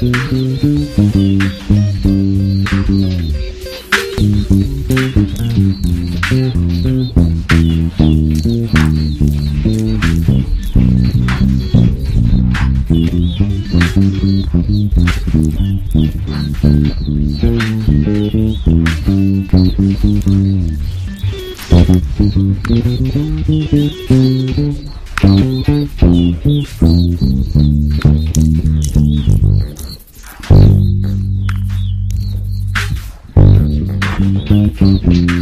Mm-hmm. Oh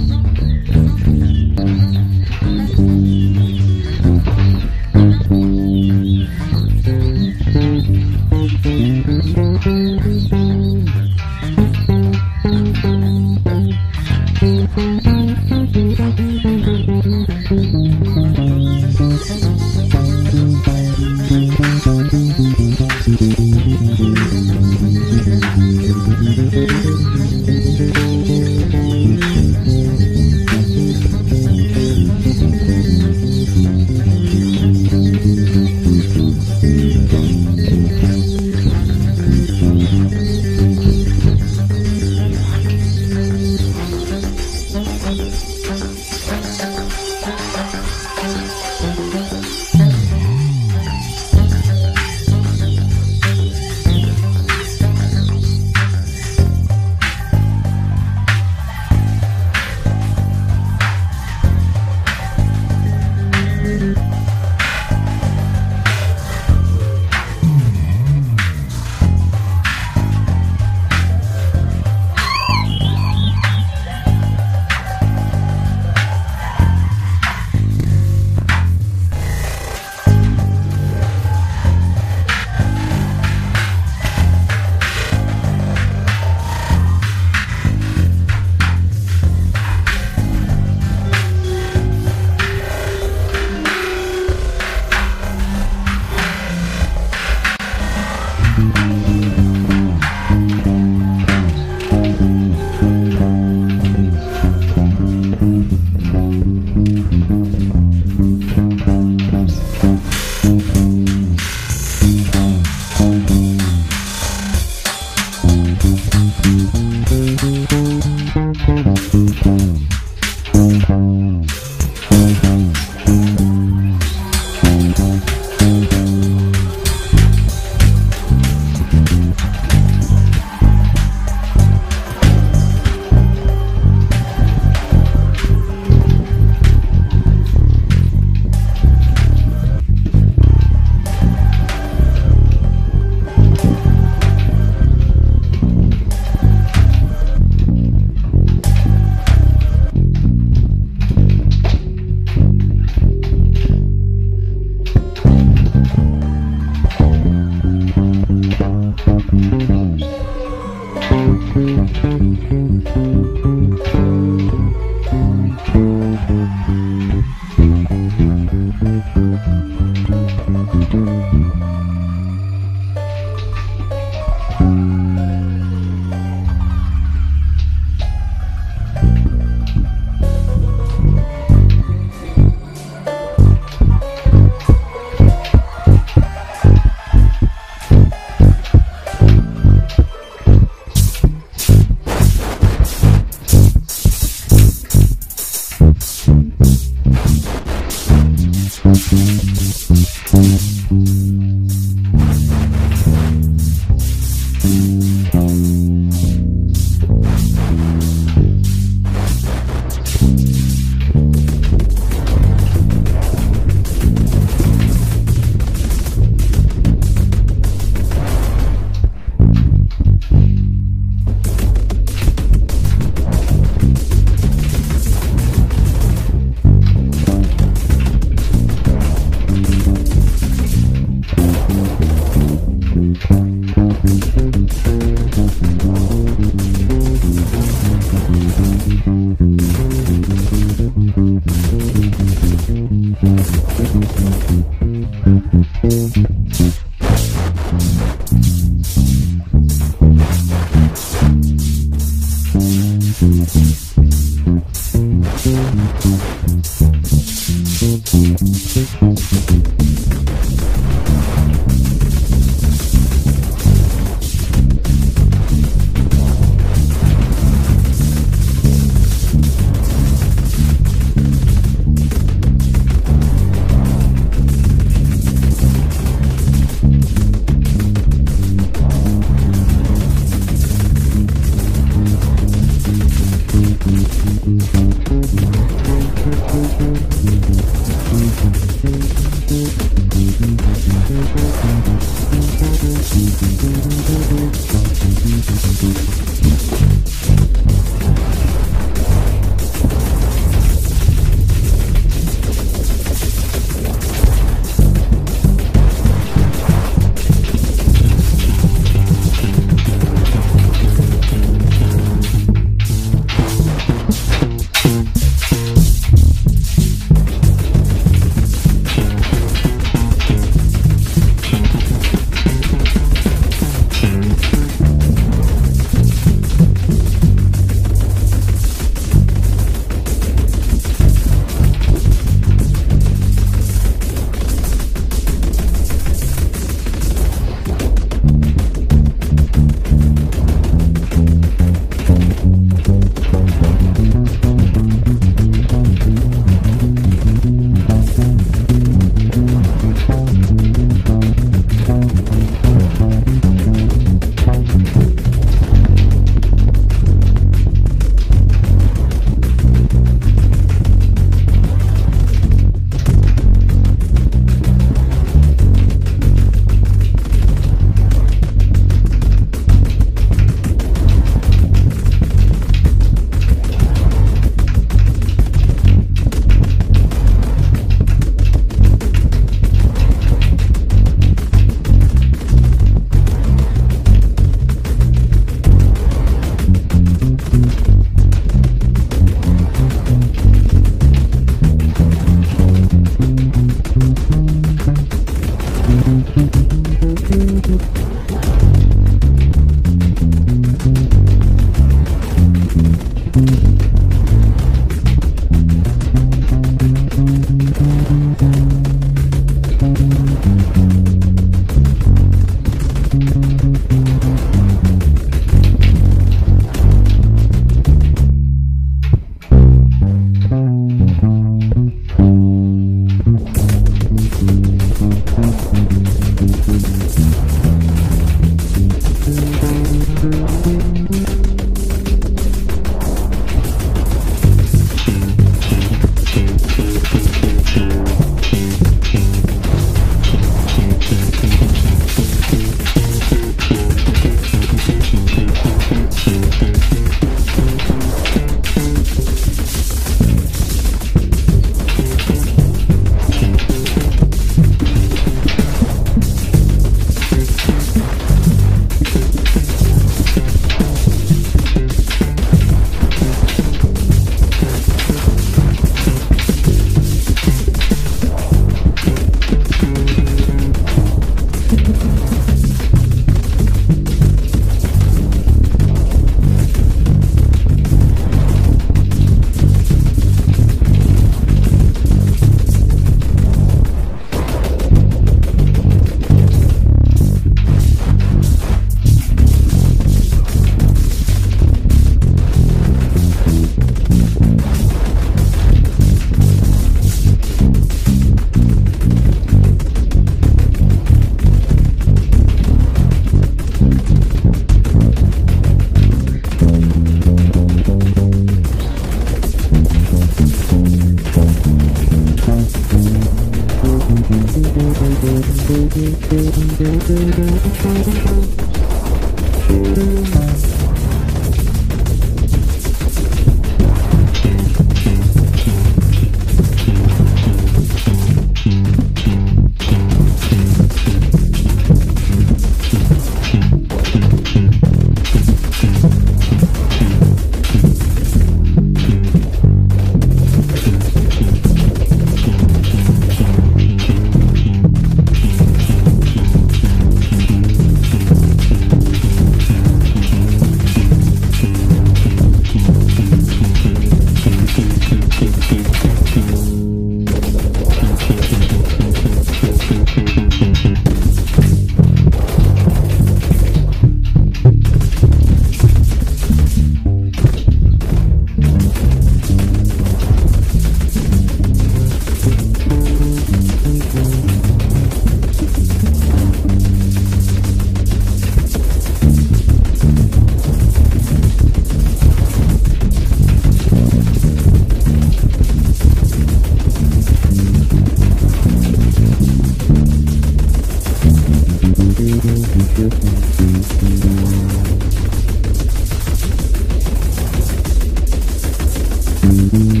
Mm-hmm.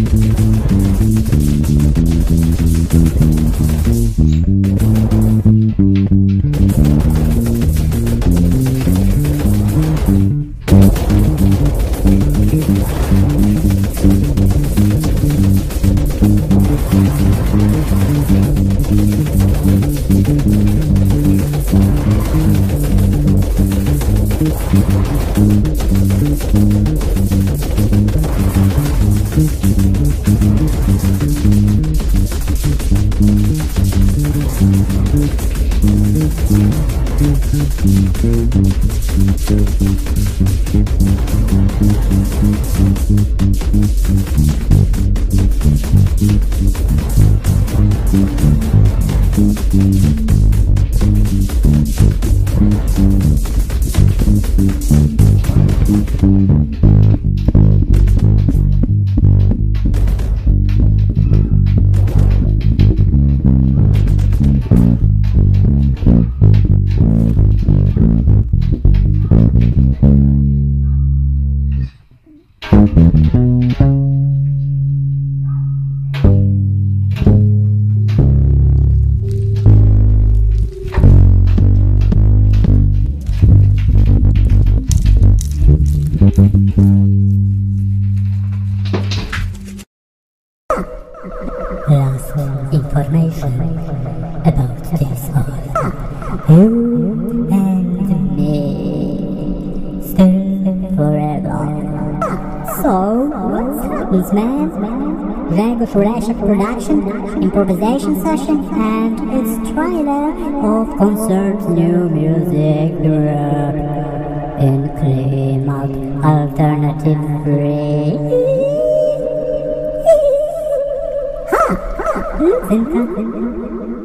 And me. Still forever. So, what's happens, man? Vago production, improvisation session, and its trailer of Concert's new music group in Climate Alternative Free. Listen,